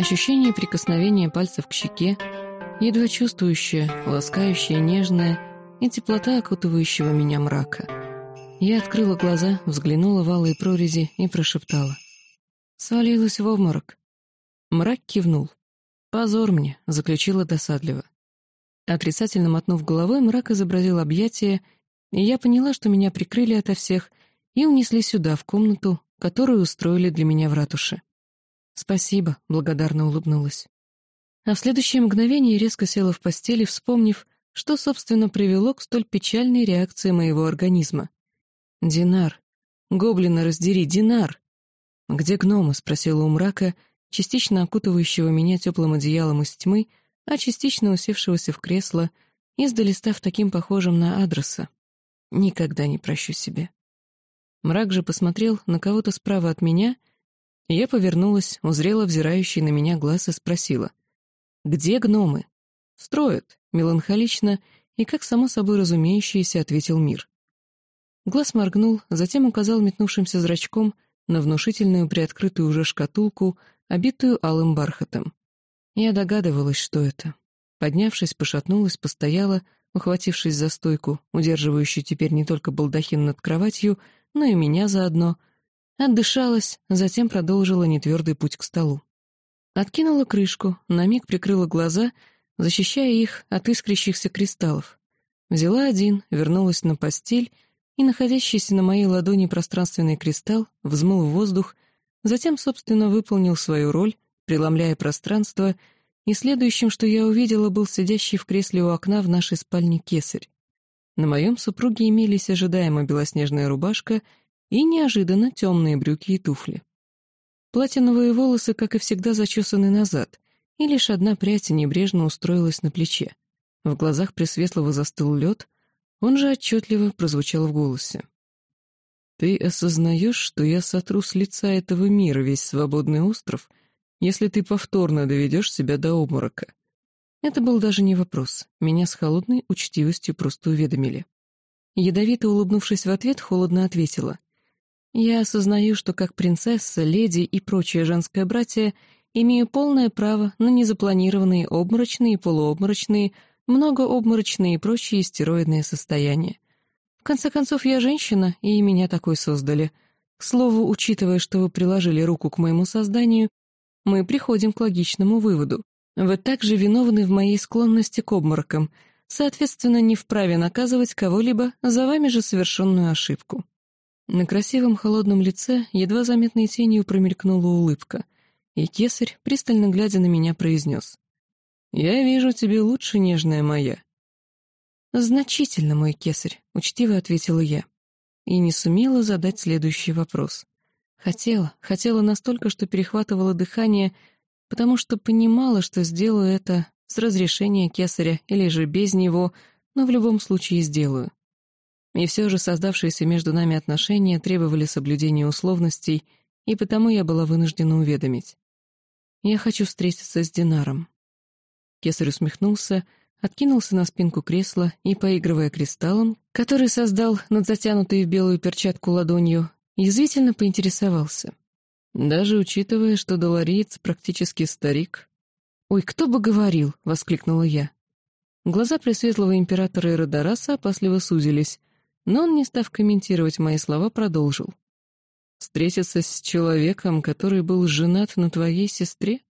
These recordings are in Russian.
Ощущение прикосновения пальцев к щеке, едва чувствующее, ласкающее, нежное и теплота окутывающего меня мрака. Я открыла глаза, взглянула в алые прорези и прошептала. Свалилась в обморок. Мрак кивнул. «Позор мне», — заключила досадливо. Отрицательно мотнув головой, мрак изобразил объятие, и я поняла, что меня прикрыли ото всех и унесли сюда, в комнату, которую устроили для меня в ратуше. «Спасибо», — благодарно улыбнулась. А в следующее мгновение резко села в постели, вспомнив, что, собственно, привело к столь печальной реакции моего организма. «Динар! Гоблина раздери, Динар!» «Где гномы?» — спросила у мрака, частично окутывающего меня теплым одеялом из тьмы, а частично усевшегося в кресло, издали став таким похожим на адреса. Никогда не прощу себе. Мрак же посмотрел на кого-то справа от меня, я повернулась, узрела взирающий на меня глаз и спросила. «Где гномы?» «Строят», меланхолично и, как само собой разумеющееся, ответил мир. Глаз моргнул, затем указал метнувшимся зрачком — на внушительную приоткрытую уже шкатулку, обитую алым бархатом. Я догадывалась, что это. Поднявшись, пошатнулась, постояла, ухватившись за стойку, удерживающую теперь не только балдахин над кроватью, но и меня заодно. Отдышалась, затем продолжила нетвердый путь к столу. Откинула крышку, на миг прикрыла глаза, защищая их от искрящихся кристаллов. Взяла один, вернулась на постель и находящийся на моей ладони пространственный кристалл взмыл в воздух, затем, собственно, выполнил свою роль, преломляя пространство, и следующим, что я увидела, был сидящий в кресле у окна в нашей спальне кесарь. На моем супруге имелись ожидаемо белоснежная рубашка и неожиданно темные брюки и туфли. Платиновые волосы, как и всегда, зачесаны назад, и лишь одна прядь небрежно устроилась на плече. В глазах Пресветлого застыл лед — он же отчетливо прозвучал в голосе. «Ты осознаешь, что я сотру с лица этого мира весь свободный остров, если ты повторно доведешь себя до обморока?» Это был даже не вопрос. Меня с холодной учтивостью просто уведомили. Ядовито улыбнувшись в ответ, холодно ответила. «Я осознаю, что как принцесса, леди и прочее женское братье имею полное право на незапланированные обморочные полуобморочные многообморочные и прочие стероидные состояния. В конце концов, я женщина, и меня такой создали. К слову, учитывая, что вы приложили руку к моему созданию, мы приходим к логичному выводу. Вы также виновны в моей склонности к обморокам, соответственно, не вправе наказывать кого-либо за вами же совершенную ошибку. На красивом холодном лице едва заметной тенью промелькнула улыбка, и кесарь, пристально глядя на меня, произнес. «Я вижу тебе лучше, нежная моя». «Значительно, мой кесарь», — учтиво ответила я. И не сумела задать следующий вопрос. Хотела, хотела настолько, что перехватывала дыхание, потому что понимала, что сделаю это с разрешения кесаря или же без него, но в любом случае сделаю. И все же создавшиеся между нами отношения требовали соблюдения условностей, и потому я была вынуждена уведомить. Я хочу встретиться с Динаром. Кесарь усмехнулся, откинулся на спинку кресла и, поигрывая кристаллом, который создал над затянутой в белую перчатку ладонью, язвительно поинтересовался. «Даже учитывая, что долариец практически старик...» «Ой, кто бы говорил!» — воскликнула я. Глаза пресветлого императора Эродораса опасливо сузились, но он, не став комментировать мои слова, продолжил. «Встретиться с человеком, который был женат на твоей сестре?»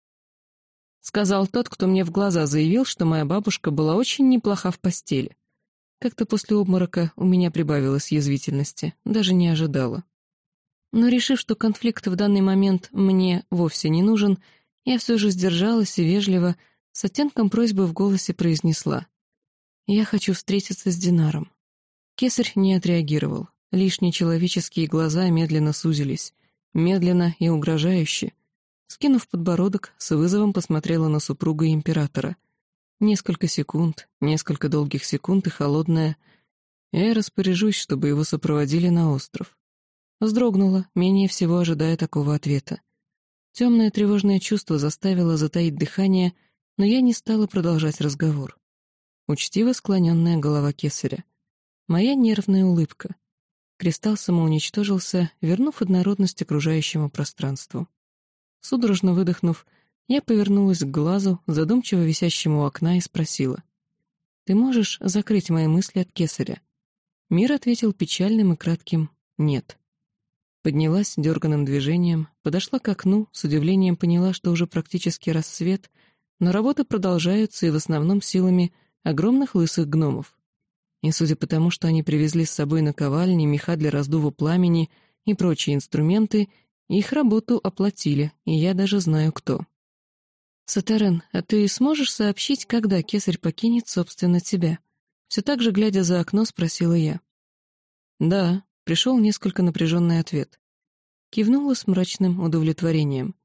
— сказал тот, кто мне в глаза заявил, что моя бабушка была очень неплоха в постели. Как-то после обморока у меня прибавилось язвительности, даже не ожидала. Но решив, что конфликт в данный момент мне вовсе не нужен, я все же сдержалась и вежливо, с оттенком просьбы в голосе произнесла. «Я хочу встретиться с Динаром». Кесарь не отреагировал. Лишние человеческие глаза медленно сузились, медленно и угрожающе, Скинув подбородок, с вызовом посмотрела на супруга императора. Несколько секунд, несколько долгих секунд и холодная. Я распоряжусь, чтобы его сопроводили на остров. Вздрогнула, менее всего ожидая такого ответа. Темное тревожное чувство заставило затаить дыхание, но я не стала продолжать разговор. Учтиво склоненная голова кесаря. Моя нервная улыбка. Кристалл самоуничтожился, вернув однородность окружающему пространству. Судорожно выдохнув, Я повернулась к глазу, задумчиво висящему у окна, и спросила. «Ты можешь закрыть мои мысли от кесаря?» Мир ответил печальным и кратким «нет». Поднялась дерганным движением, подошла к окну, с удивлением поняла, что уже практически рассвет, но работы продолжаются и в основном силами огромных лысых гномов. И судя по тому, что они привезли с собой наковальни, меха для раздува пламени и прочие инструменты, их работу оплатили, и я даже знаю кто. «Сатарен, а ты сможешь сообщить, когда кесарь покинет, собственно, тебя?» Все так же, глядя за окно, спросила я. «Да», — пришел несколько напряженный ответ. Кивнула с мрачным удовлетворением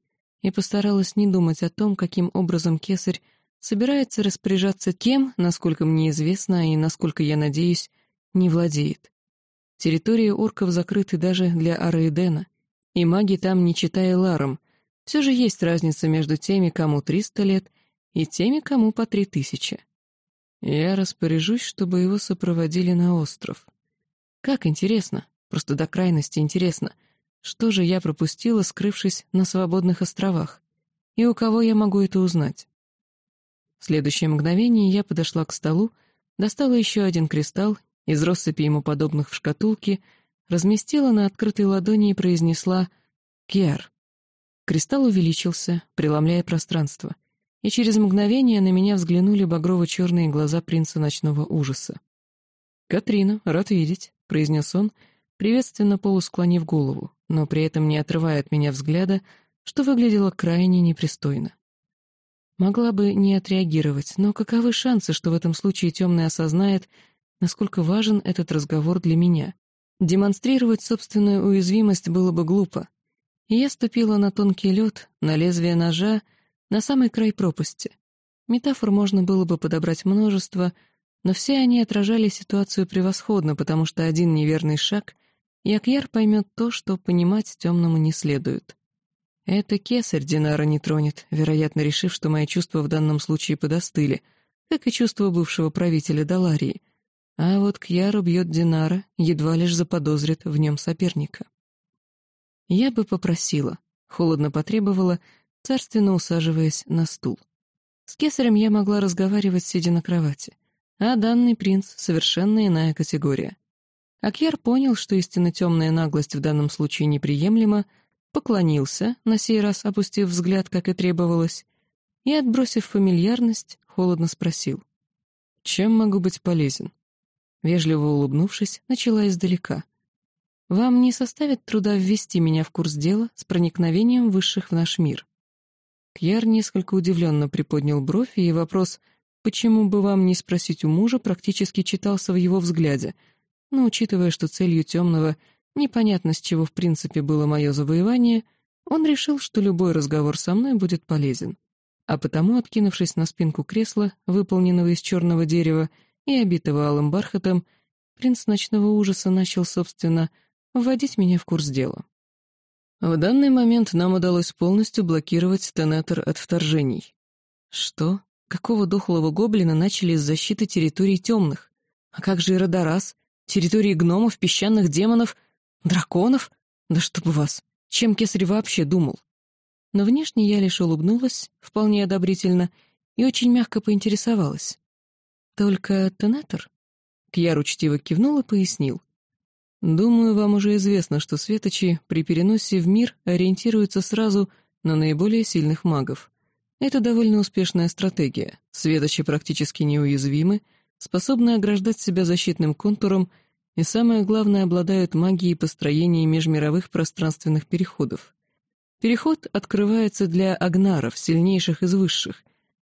и постаралась не думать о том, каким образом кесарь собирается распоряжаться тем, насколько мне известно и, насколько я надеюсь, не владеет. Территории орков закрыты даже для Араэдена, и маги там, не читая Ларом, все же есть разница между теми, кому 300 лет, и теми, кому по 3000. Я распоряжусь, чтобы его сопроводили на остров. Как интересно, просто до крайности интересно, что же я пропустила, скрывшись на свободных островах? И у кого я могу это узнать? В следующее мгновение я подошла к столу, достала еще один кристалл, из россыпи ему подобных в шкатулке, разместила на открытой ладони и произнесла «Кьяр». Кристалл увеличился, преломляя пространство, и через мгновение на меня взглянули багрово-черные глаза принца ночного ужаса. «Катрина, рад видеть», — произнес он, приветственно полусклонив голову, но при этом не отрывая от меня взгляда, что выглядело крайне непристойно. Могла бы не отреагировать, но каковы шансы, что в этом случае темный осознает, насколько важен этот разговор для меня? Демонстрировать собственную уязвимость было бы глупо, я ступила на тонкий лед, на лезвие ножа, на самый край пропасти. Метафор можно было бы подобрать множество, но все они отражали ситуацию превосходно, потому что один неверный шаг, и Акьяр поймет то, что понимать темному не следует. Это кесарь Динара не тронет, вероятно, решив, что мои чувства в данном случае подостыли, как и чувства бывшего правителя Даларии. А вот Кьяр убьет Динара, едва лишь заподозрит в нем соперника. Я бы попросила, холодно потребовала, царственно усаживаясь на стул. С кесарем я могла разговаривать, сидя на кровати, а данный принц — совершенно иная категория. Акьяр понял, что истинно темная наглость в данном случае неприемлема, поклонился, на сей раз опустив взгляд, как и требовалось, и, отбросив фамильярность, холодно спросил. «Чем могу быть полезен?» Вежливо улыбнувшись, начала издалека — вам не составит труда ввести меня в курс дела с проникновением высших в наш мир. Кьяр несколько удивленно приподнял бровь, и вопрос «почему бы вам не спросить у мужа» практически читался в его взгляде, но учитывая, что целью темного непонятно с чего в принципе было мое завоевание, он решил, что любой разговор со мной будет полезен. А потому, откинувшись на спинку кресла, выполненного из черного дерева и обитого алым бархатом, принц ночного ужаса начал, собственно, вводить меня в курс дела. В данный момент нам удалось полностью блокировать Тенетер от вторжений. Что? Какого дохлого гоблина начали с защиты территорий темных? А как же Иродорас? Территории гномов, песчаных демонов, драконов? Да чтоб вас! Чем Кесарь вообще думал? Но внешне я лишь улыбнулась, вполне одобрительно, и очень мягко поинтересовалась. «Только Тенетер?» Кьяр учтиво кивнул и пояснил. Думаю, вам уже известно, что светочи при переносе в мир ориентируются сразу на наиболее сильных магов. Это довольно успешная стратегия. Светочи практически неуязвимы, способны ограждать себя защитным контуром и, самое главное, обладают магией построения межмировых пространственных переходов. Переход открывается для агнаров, сильнейших из высших,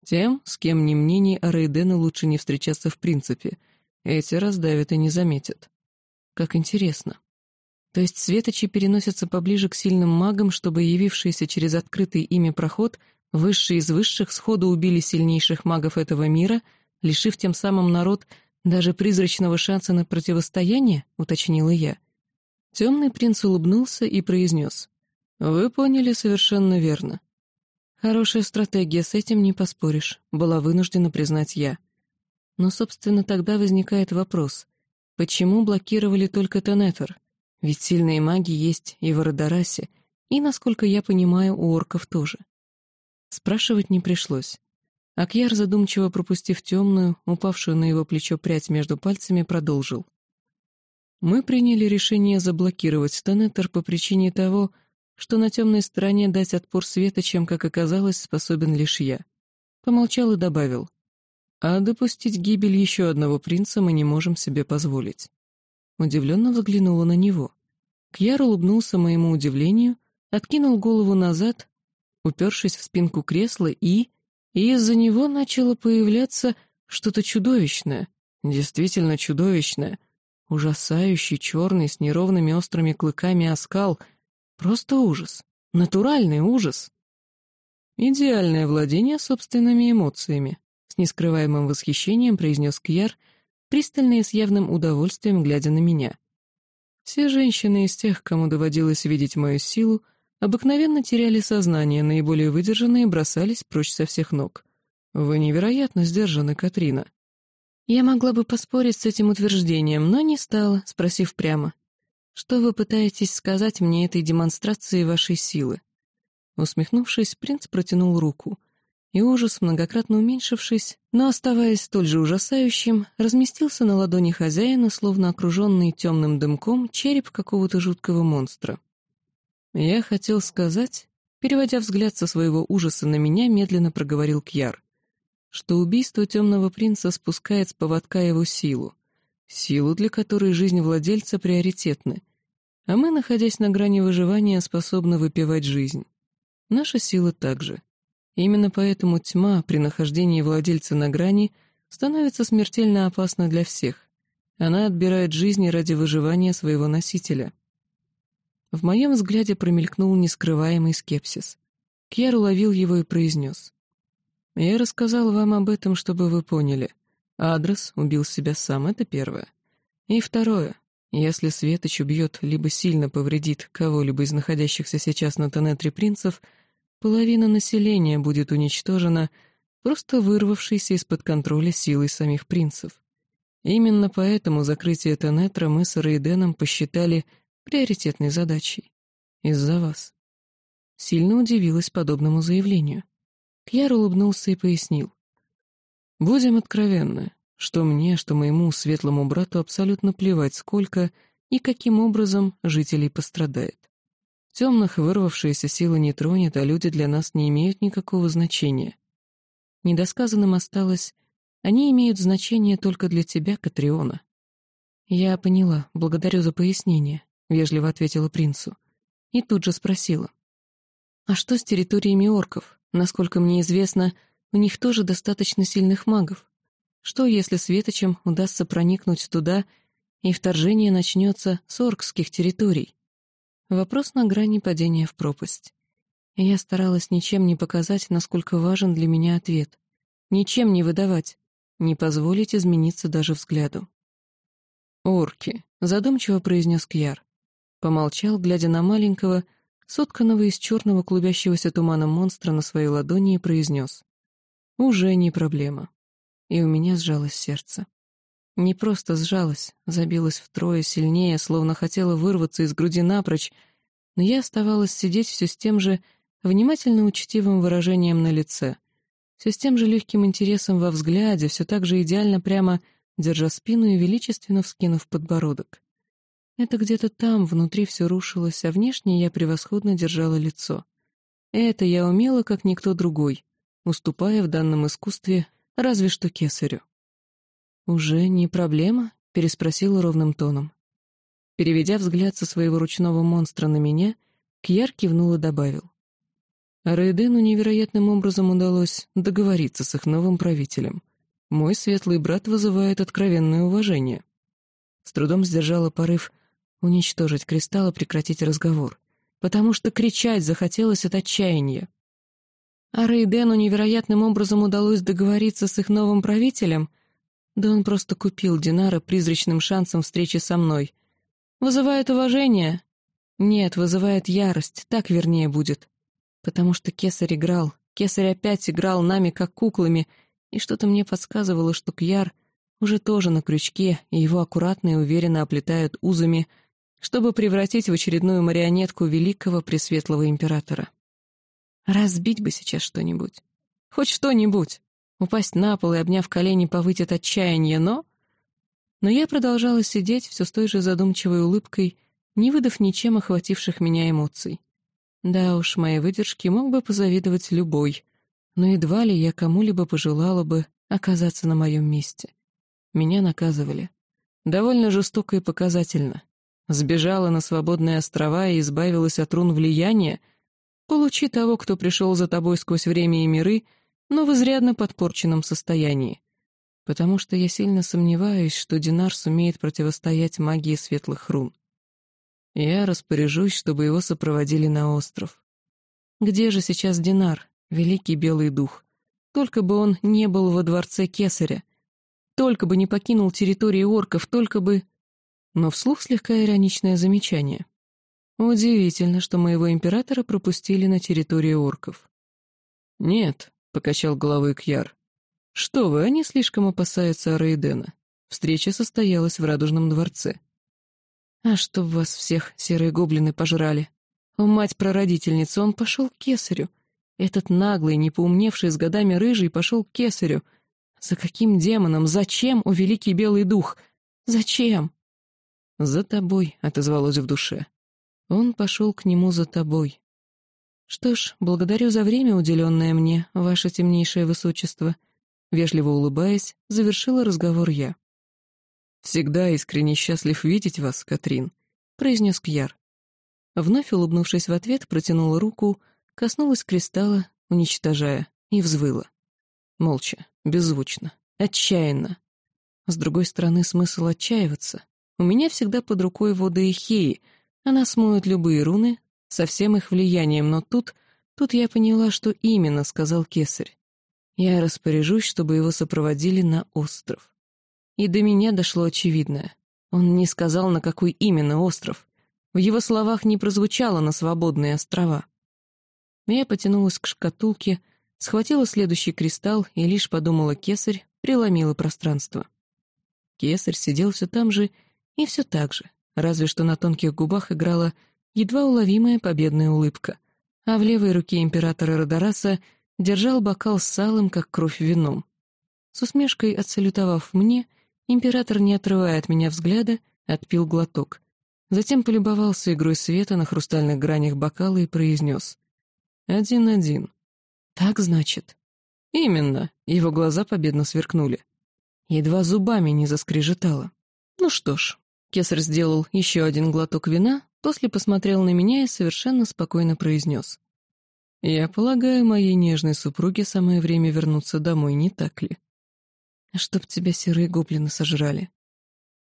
тем, с кем ни мне, ни Арейдену лучше не встречаться в принципе. Эти раздавят и не заметят. Как интересно. То есть светочи переносятся поближе к сильным магам, чтобы явившиеся через открытый ими проход высшие из высших сходу убили сильнейших магов этого мира, лишив тем самым народ даже призрачного шанса на противостояние, уточнила я. Темный принц улыбнулся и произнес. «Вы поняли совершенно верно. Хорошая стратегия, с этим не поспоришь, была вынуждена признать я. Но, собственно, тогда возникает вопрос. Почему блокировали только Тенетер? Ведь сильные маги есть и в Родорасе, и, насколько я понимаю, у орков тоже. Спрашивать не пришлось. Акьяр, задумчиво пропустив темную, упавшую на его плечо прядь между пальцами, продолжил. «Мы приняли решение заблокировать Стенетер по причине того, что на темной стороне дать отпор света, чем, как оказалось, способен лишь я». Помолчал и добавил. «А допустить гибель еще одного принца мы не можем себе позволить». Удивленно взглянула на него. Кьяр улыбнулся моему удивлению, откинул голову назад, упершись в спинку кресла и и из-за него начало появляться что-то чудовищное, действительно чудовищное, ужасающий черный с неровными острыми клыками оскал, просто ужас, натуральный ужас. «Идеальное владение собственными эмоциями», — с нескрываемым восхищением произнес Кьяр, пристально и с явным удовольствием глядя на меня. Все женщины из тех, кому доводилось видеть мою силу, — обыкновенно теряли сознание, наиболее выдержанные бросались прочь со всех ног. Вы невероятно сдержаны, Катрина. Я могла бы поспорить с этим утверждением, но не стала, спросив прямо. Что вы пытаетесь сказать мне этой демонстрацией вашей силы? Усмехнувшись, принц протянул руку, и ужас, многократно уменьшившись, но оставаясь столь же ужасающим, разместился на ладони хозяина, словно окруженный темным дымком череп какого-то жуткого монстра. Я хотел сказать, переводя взгляд со своего ужаса на меня, медленно проговорил Кьяр, что убийство темного принца спускает с поводка его силу, силу, для которой жизнь владельца приоритетна, а мы, находясь на грани выживания, способны выпивать жизнь. Наша сила также. Именно поэтому тьма при нахождении владельца на грани становится смертельно опасна для всех. Она отбирает жизни ради выживания своего носителя — в моем взгляде промелькнул нескрываемый скепсис. Кьяр уловил его и произнес. «Я рассказал вам об этом, чтобы вы поняли. Адрес убил себя сам, это первое. И второе. Если Светоч убьет либо сильно повредит кого-либо из находящихся сейчас на Тенетре принцев, половина населения будет уничтожена, просто вырвавшейся из-под контроля силой самих принцев. Именно поэтому закрытие Тенетра мы с Рейденом посчитали приоритетной задачей. Из-за вас. Сильно удивилась подобному заявлению. Кьяр улыбнулся и пояснил. «Будем откровенны, что мне, что моему светлому брату абсолютно плевать, сколько и каким образом жителей пострадает. Темных вырвавшаяся сила не тронет, а люди для нас не имеют никакого значения. Недосказанным осталось, они имеют значение только для тебя, Катриона. Я поняла, благодарю за пояснение. — вежливо ответила принцу. И тут же спросила. «А что с территориями орков? Насколько мне известно, у них тоже достаточно сильных магов. Что, если светочам удастся проникнуть туда, и вторжение начнется с оркских территорий?» Вопрос на грани падения в пропасть. Я старалась ничем не показать, насколько важен для меня ответ. Ничем не выдавать, не позволить измениться даже взгляду. «Орки», — задумчиво произнес Кьяр. Помолчал, глядя на маленького, сотканного из черного клубящегося тумана монстра на своей ладони и произнес. «Уже не проблема». И у меня сжалось сердце. Не просто сжалось, забилось втрое сильнее, словно хотела вырваться из груди напрочь, но я оставалась сидеть все с тем же внимательно учтивым выражением на лице, все с тем же легким интересом во взгляде, все так же идеально прямо держа спину и величественно вскинув подбородок. Это где-то там, внутри все рушилось, а внешне я превосходно держала лицо. Это я умела, как никто другой, уступая в данном искусстве разве что кесарю. «Уже не проблема?» — переспросила ровным тоном. Переведя взгляд со своего ручного монстра на меня, Кьяр кивнул и добавил. Рейдену невероятным образом удалось договориться с их новым правителем. Мой светлый брат вызывает откровенное уважение. С трудом сдержала порыв — уничтожить кристалл и прекратить разговор, потому что кричать захотелось от отчаяния. А Рейдену невероятным образом удалось договориться с их новым правителем, да он просто купил Динара призрачным шансом встречи со мной. Вызывает уважение? Нет, вызывает ярость, так вернее будет. Потому что Кесарь играл, Кесарь опять играл нами как куклами, и что-то мне подсказывало, что Кьяр уже тоже на крючке, и его аккуратно и уверенно оплетают узами — чтобы превратить в очередную марионетку великого пресветлого императора. Разбить бы сейчас что-нибудь. Хоть что-нибудь. Упасть на пол и, обняв колени, повыть от отчаяния, но... Но я продолжала сидеть все с той же задумчивой улыбкой, не выдав ничем охвативших меня эмоций. Да уж, моей выдержке мог бы позавидовать любой, но едва ли я кому-либо пожелала бы оказаться на моем месте. Меня наказывали. Довольно жестоко и показательно. Сбежала на свободные острова и избавилась от рун влияния. Получи того, кто пришел за тобой сквозь время и миры, но в изрядно подпорченном состоянии. Потому что я сильно сомневаюсь, что Динар сумеет противостоять магии светлых рун. Я распоряжусь, чтобы его сопроводили на остров. Где же сейчас Динар, великий белый дух? Только бы он не был во дворце Кесаря. Только бы не покинул территории орков, только бы... Но вслух слегка ироничное замечание. Удивительно, что моего императора пропустили на территорию орков. «Нет», — покачал головой Кьяр. «Что вы, они слишком опасаются Араидена. Встреча состоялась в Радужном дворце». «А чтоб вас всех серые гоблины пожрали. О, мать-прародительница, он пошел к кесарю. Этот наглый, не поумневший с годами рыжий, пошел к кесарю. За каким демоном? Зачем, о великий белый дух? Зачем?» «За тобой», — отозвалось в душе. Он пошел к нему за тобой. «Что ж, благодарю за время, уделенное мне, ваше темнейшее высочество», — вежливо улыбаясь, завершила разговор я. «Всегда искренне счастлив видеть вас, Катрин», — произнес Кьяр. Вновь улыбнувшись в ответ, протянула руку, коснулась кристалла, уничтожая, и взвыла. Молча, беззвучно, отчаянно. С другой стороны, смысл отчаиваться. У меня всегда под рукой вода Ихеи, она смоет любые руны, со всем их влиянием, но тут, тут я поняла, что именно сказал кесарь. Я распоряжусь, чтобы его сопроводили на остров. И до меня дошло очевидное. Он не сказал, на какой именно остров. В его словах не прозвучало на свободные острова. Я потянулась к шкатулке, схватила следующий кристалл и лишь подумала кесарь, преломила пространство. Кесарь сидел все там же и все так же, разве что на тонких губах играла едва уловимая победная улыбка, а в левой руке императора Родораса держал бокал с салом, как кровь вином. С усмешкой отсалютовав мне, император, не отрывая от меня взгляда, отпил глоток. Затем полюбовался игрой света на хрустальных гранях бокала и произнес. «Один-один». «Так, значит?» «Именно», — его глаза победно сверкнули. Едва зубами не заскрежетало. «Ну что ж, Кесарь сделал еще один глоток вина, после посмотрел на меня и совершенно спокойно произнес. «Я полагаю, моей нежной супруге самое время вернуться домой, не так ли?» «Чтоб тебя серые гоблины сожрали».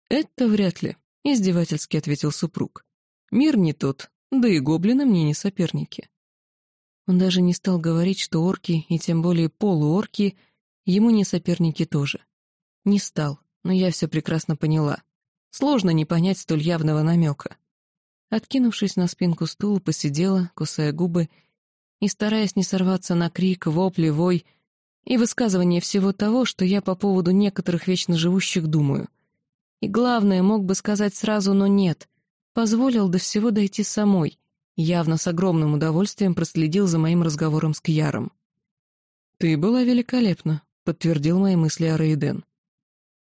«Это вряд ли», — издевательски ответил супруг. «Мир не тот, да и гоблины мне не соперники». Он даже не стал говорить, что орки, и тем более полуорки, ему не соперники тоже. Не стал, но я все прекрасно поняла. Сложно не понять столь явного намека. Откинувшись на спинку стула, посидела, кусая губы, и, стараясь не сорваться на крик, вопли, вой и высказывание всего того, что я по поводу некоторых вечно живущих думаю. И главное, мог бы сказать сразу, но нет. Позволил до всего дойти самой, явно с огромным удовольствием проследил за моим разговором с Кьяром. «Ты была великолепна», — подтвердил мои мысли о Рейден.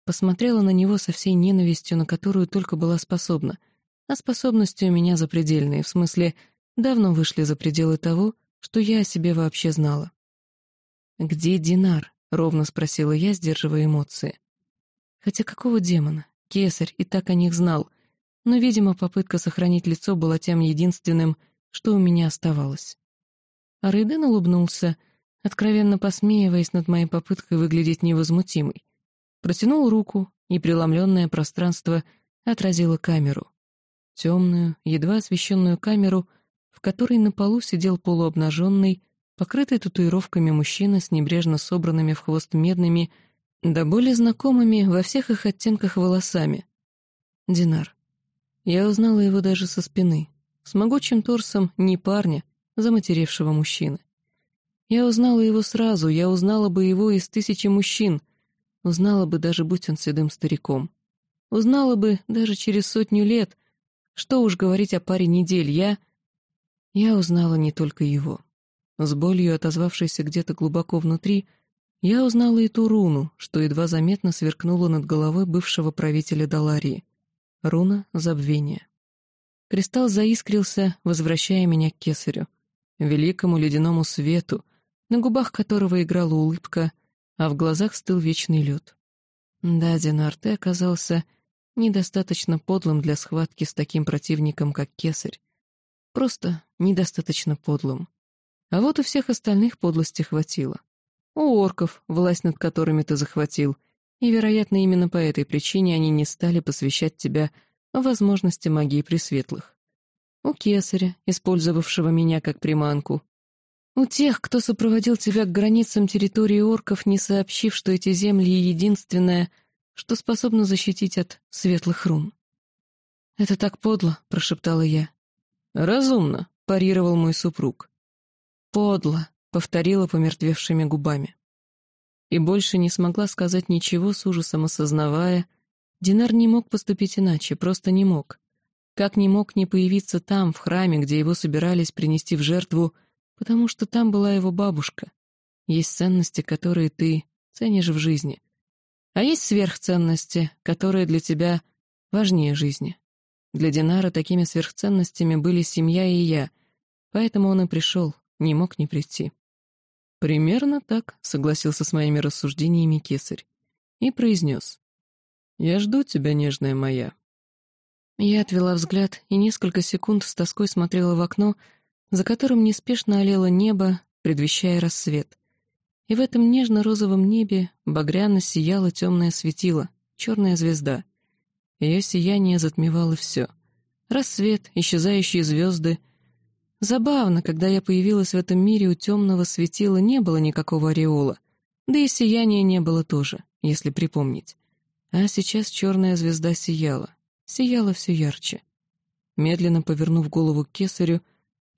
Посмотрела на него со всей ненавистью, на которую только была способна. А способности у меня запредельные, в смысле, давно вышли за пределы того, что я о себе вообще знала. «Где Динар?» — ровно спросила я, сдерживая эмоции. Хотя какого демона? Кесарь и так о них знал, но, видимо, попытка сохранить лицо была тем единственным, что у меня оставалось. А Рейден улыбнулся, откровенно посмеиваясь над моей попыткой выглядеть невозмутимой. Протянул руку, и преломленное пространство отразило камеру. Темную, едва освещенную камеру, в которой на полу сидел полуобнаженный, покрытый татуировками мужчина с небрежно собранными в хвост медными, да более знакомыми во всех их оттенках волосами. Динар. Я узнала его даже со спины, с могучим торсом не парня, заматеревшего мужчины. Я узнала его сразу, я узнала бы его из тысячи мужчин — Узнала бы, даже будь он седым стариком. Узнала бы даже через сотню лет. Что уж говорить о паре недель, я... Я узнала не только его. с болью отозвавшейся где-то глубоко внутри, я узнала и ту руну, что едва заметно сверкнула над головой бывшего правителя Даларии. Руна забвения. Кристалл заискрился, возвращая меня к кесарю, великому ледяному свету, на губах которого играла улыбка, а в глазах стыл вечный лед. Да, Динар, ты оказался недостаточно подлым для схватки с таким противником, как кесарь. Просто недостаточно подлым. А вот у всех остальных подлости хватило. У орков, власть над которыми ты захватил, и, вероятно, именно по этой причине они не стали посвящать тебя возможности магии пресветлых. У кесаря, использовавшего меня как приманку. У тех, кто сопроводил тебя к границам территории орков, не сообщив, что эти земли — единственное, что способно защитить от светлых рун. «Это так подло», — прошептала я. «Разумно», — парировал мой супруг. «Подло», — повторила помертвевшими губами. И больше не смогла сказать ничего, с ужасом осознавая, Динар не мог поступить иначе, просто не мог. Как не мог не появиться там, в храме, где его собирались принести в жертву, потому что там была его бабушка. Есть ценности, которые ты ценишь в жизни. А есть сверхценности, которые для тебя важнее жизни. Для Динара такими сверхценностями были семья и я, поэтому он и пришел, не мог не прийти. «Примерно так», — согласился с моими рассуждениями кесарь и произнес. «Я жду тебя, нежная моя». Я отвела взгляд и несколько секунд с тоской смотрела в окно, за которым неспешно олело небо, предвещая рассвет. И в этом нежно-розовом небе багряно сияло темное светило, черная звезда. Ее сияние затмевало все. Рассвет, исчезающие звезды — Забавно, когда я появилась в этом мире, у темного светила не было никакого ореола, да и сияния не было тоже, если припомнить. А сейчас черная звезда сияла, сияла все ярче. Медленно повернув голову к кесарю,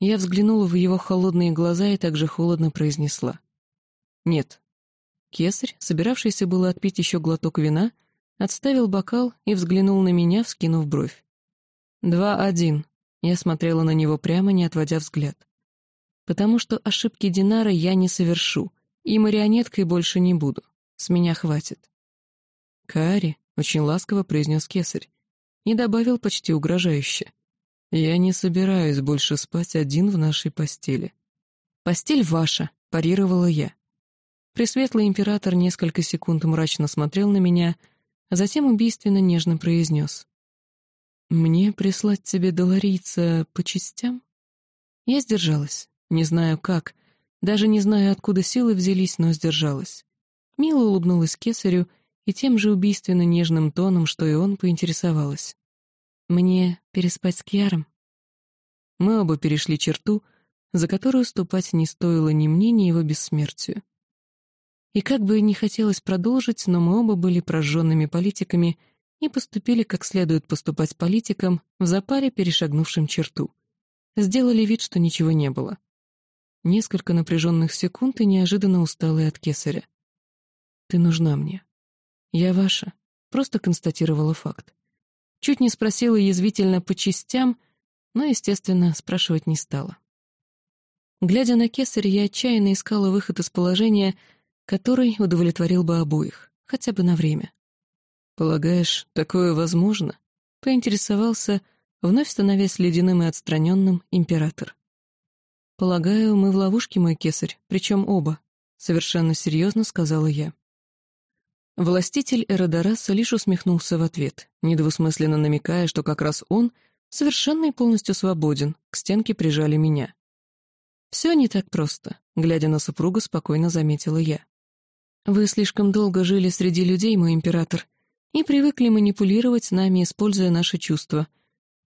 я взглянула в его холодные глаза и также холодно произнесла. «Нет». Кесарь, собиравшийся было отпить еще глоток вина, отставил бокал и взглянул на меня, вскинув бровь. «Два-один», я смотрела на него прямо, не отводя взгляд. Потому что ошибки Динара я не совершу, и марионеткой больше не буду. С меня хватит. «Кари», — очень ласково произнес кесарь, и добавил почти угрожающе. «Я не собираюсь больше спать один в нашей постели». «Постель ваша», — парировала я. Пресветлый император несколько секунд мрачно смотрел на меня, а затем убийственно нежно произнес. «Мне прислать тебе доларийца по частям?» Я сдержалась. Не знаю как, даже не знаю, откуда силы взялись, но сдержалась. Мило улыбнулась кесарю и тем же убийственно нежным тоном, что и он, поинтересовалась. «Мне переспать с Кьяром?» Мы оба перешли черту, за которую ступать не стоило ни мне, ни его бессмертию. И как бы не хотелось продолжить, но мы оба были прожженными политиками — и поступили, как следует поступать политикам, в запаре, перешагнувшим черту. Сделали вид, что ничего не было. Несколько напряженных секунд и неожиданно усталые от кесаря. «Ты нужна мне. Я ваша», — просто констатировала факт. Чуть не спросила язвительно по частям, но, естественно, спрашивать не стала. Глядя на кесаря, я отчаянно искала выход из положения, который удовлетворил бы обоих, хотя бы на время. «Полагаешь, такое возможно?» — поинтересовался, вновь становясь ледяным и отстраненным, император. «Полагаю, мы в ловушке, мой кесарь, причем оба», — совершенно серьезно сказала я. Властитель Эродораса лишь усмехнулся в ответ, недвусмысленно намекая, что как раз он совершенно и полностью свободен, к стенке прижали меня. «Все не так просто», — глядя на супруга, спокойно заметила я. «Вы слишком долго жили среди людей, мой император, и привыкли манипулировать нами, используя наши чувства.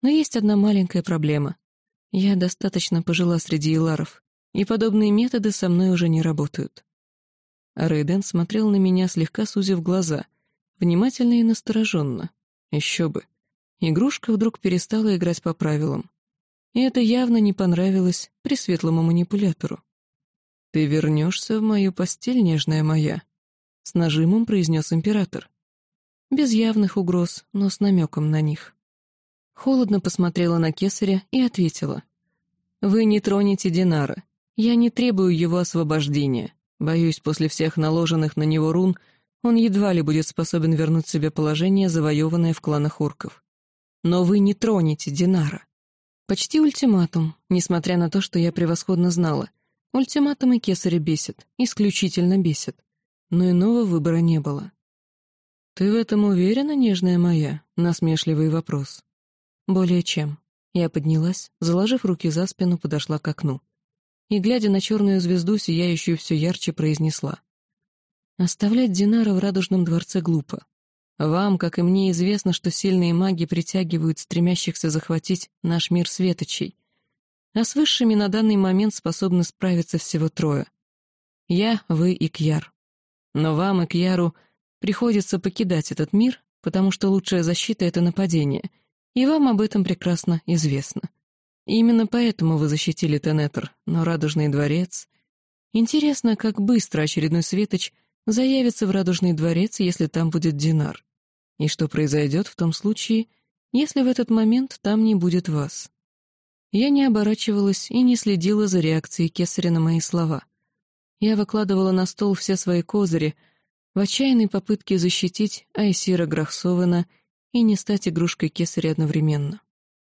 Но есть одна маленькая проблема. Я достаточно пожила среди иларов, и подобные методы со мной уже не работают. Рейден смотрел на меня, слегка сузив глаза, внимательно и настороженно. Еще бы. Игрушка вдруг перестала играть по правилам. И это явно не понравилось пресветлому манипулятору. «Ты вернешься в мою постель, нежная моя», — с нажимом произнес император без явных угроз, но с намеком на них. Холодно посмотрела на кесаря и ответила. «Вы не тронете Динара. Я не требую его освобождения. Боюсь, после всех наложенных на него рун он едва ли будет способен вернуть себе положение, завоеванное в кланах орков. Но вы не тронете Динара. Почти ультиматум, несмотря на то, что я превосходно знала. Ультиматумы кесаря бесит, исключительно бесит. Но иного выбора не было. «Ты в этом уверена, нежная моя?» — насмешливый вопрос. «Более чем». Я поднялась, заложив руки за спину, подошла к окну. И, глядя на черную звезду, сияющую все ярче, произнесла. «Оставлять Динара в радужном дворце глупо. Вам, как и мне, известно, что сильные маги притягивают стремящихся захватить наш мир светочей. А с высшими на данный момент способны справиться всего трое. Я, вы и Кьяр. Но вам и Кьяру приходится покидать этот мир, потому что лучшая защита — это нападение, и вам об этом прекрасно известно. Именно поэтому вы защитили Тенетр, но Радужный дворец... Интересно, как быстро очередной светоч заявится в Радужный дворец, если там будет Динар. И что произойдет в том случае, если в этот момент там не будет вас? Я не оборачивалась и не следила за реакцией Кесаря на мои слова. Я выкладывала на стол все свои козыри в отчаянной попытке защитить Айсира Грахсована и не стать игрушкой Кесаря одновременно.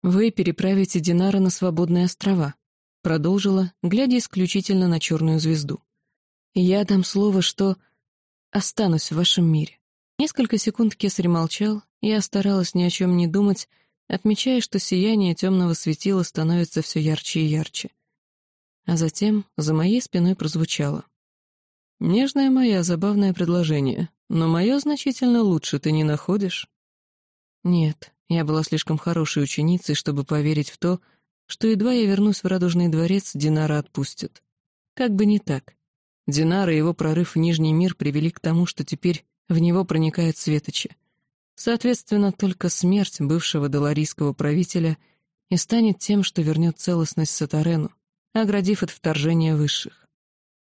«Вы переправите Динара на свободные острова», — продолжила, глядя исключительно на черную звезду. «Я дам слово, что останусь в вашем мире». Несколько секунд кесарь молчал, я старалась ни о чем не думать, отмечая, что сияние темного светила становится все ярче и ярче. А затем за моей спиной прозвучало. «Нежное моя, забавное предложение, но мое значительно лучше ты не находишь?» Нет, я была слишком хорошей ученицей, чтобы поверить в то, что едва я вернусь в Радужный дворец, Динара отпустят. Как бы не так. Динара и его прорыв в Нижний мир привели к тому, что теперь в него проникают светочи. Соответственно, только смерть бывшего доларийского правителя и станет тем, что вернет целостность Сатарену, оградив от вторжения высших.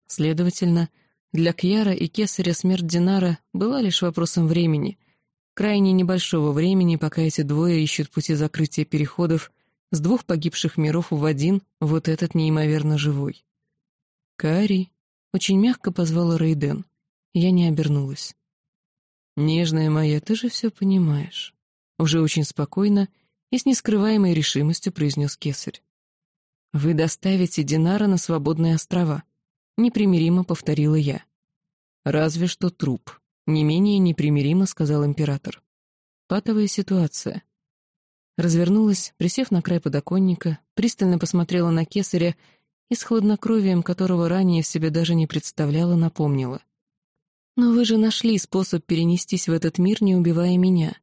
Следовательно, для Кьяра и Кесаря смерть Динара была лишь вопросом времени, крайне небольшого времени, пока эти двое ищут пути закрытия переходов с двух погибших миров в один, вот этот неимоверно живой. «Кари», — очень мягко позвала Рейден. Я не обернулась. «Нежная моя, ты же все понимаешь», — уже очень спокойно и с нескрываемой решимостью произнес кесарь. «Вы доставите Динара на свободные острова», — непримиримо повторила я. «Разве что труп», — не менее непримиримо сказал император. Патовая ситуация. Развернулась, присев на край подоконника, пристально посмотрела на кесаря и с хладнокровием, которого ранее в себе даже не представляла, напомнила. Но вы же нашли способ перенестись в этот мир, не убивая меня.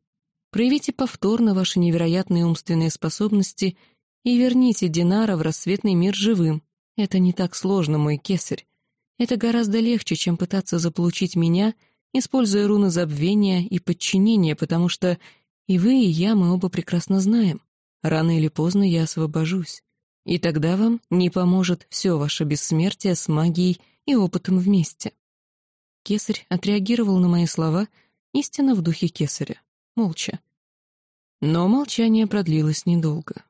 Проявите повторно ваши невероятные умственные способности и верните Динара в рассветный мир живым. Это не так сложно, мой кесарь. Это гораздо легче, чем пытаться заполучить меня, используя руны забвения и подчинения, потому что и вы, и я, мы оба прекрасно знаем. Рано или поздно я освобожусь. И тогда вам не поможет все ваше бессмертие с магией и опытом вместе. Кесарь отреагировал на мои слова истинно в духе кесаря, молча. Но молчание продлилось недолго.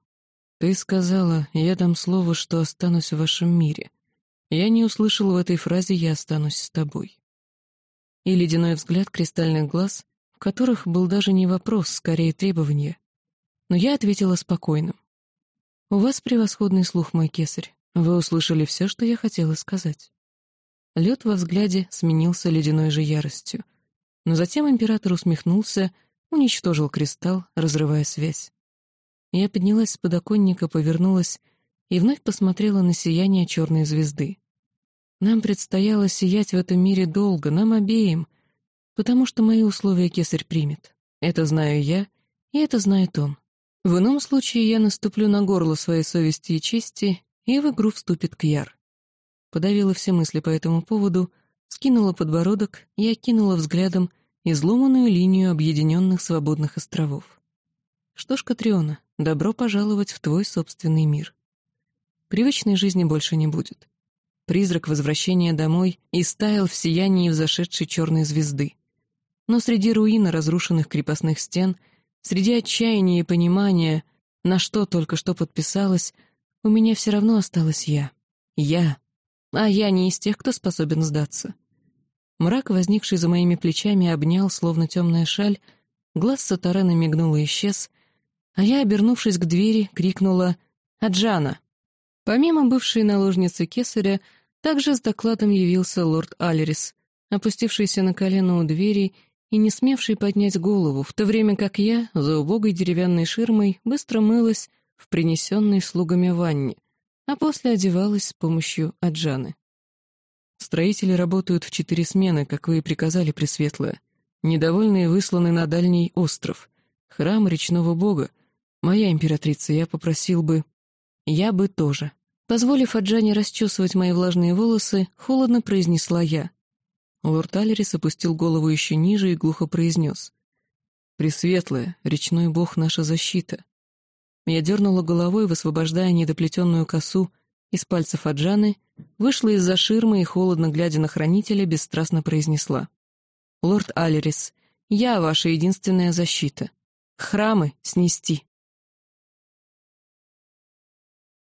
«Ты сказала, я дам слово, что останусь в вашем мире. Я не услышал в этой фразе «я останусь с тобой». И ледяной взгляд кристальных глаз, в которых был даже не вопрос, скорее требование. Но я ответила спокойно. «У вас превосходный слух, мой кесарь. Вы услышали все, что я хотела сказать». Лед во взгляде сменился ледяной же яростью. Но затем император усмехнулся, уничтожил кристалл, разрывая связь. Я поднялась с подоконника, повернулась и вновь посмотрела на сияние черной звезды. Нам предстояло сиять в этом мире долго, нам обеим, потому что мои условия кесарь примет. Это знаю я, и это знает он. В ином случае я наступлю на горло своей совести и чести, и в игру вступит Кьяр подавила все мысли по этому поводу, скинула подбородок и окинула взглядом изломанную линию объединенных свободных островов. Что ж, Катриона, добро пожаловать в твой собственный мир. Привычной жизни больше не будет. Призрак возвращения домой истаял в сиянии взошедшей черной звезды. Но среди руин разрушенных крепостных стен, среди отчаяния и понимания, на что только что подписалась, у меня все равно осталась я. Я. А я не из тех, кто способен сдаться. Мрак, возникший за моими плечами, обнял, словно темная шаль, глаз Сатарена мигнул и исчез, а я, обернувшись к двери, крикнула «Аджана!». Помимо бывшей наложницы Кесаря, также с докладом явился лорд Алерис, опустившийся на колено у двери и не смевший поднять голову, в то время как я, за убогой деревянной ширмой, быстро мылась в принесенной слугами ванне, а после одевалась с помощью Аджаны. Строители работают в четыре смены, как вы и приказали, Пресветлая. Недовольные высланы на дальний остров, храм речного бога. Моя императрица, я попросил бы... Я бы тоже. Позволив Аджане расчесывать мои влажные волосы, холодно произнесла я. Лорд Алерис опустил голову еще ниже и глухо произнес. «Пресветлая, речной бог — наша защита». Я дернула головой, высвобождая недоплетенную косу из пальцев Аджаны, вышла из-за ширмы и, холодно глядя на хранителя, бесстрастно произнесла. «Лорд Алерис, я ваша единственная защита. Храмы снести».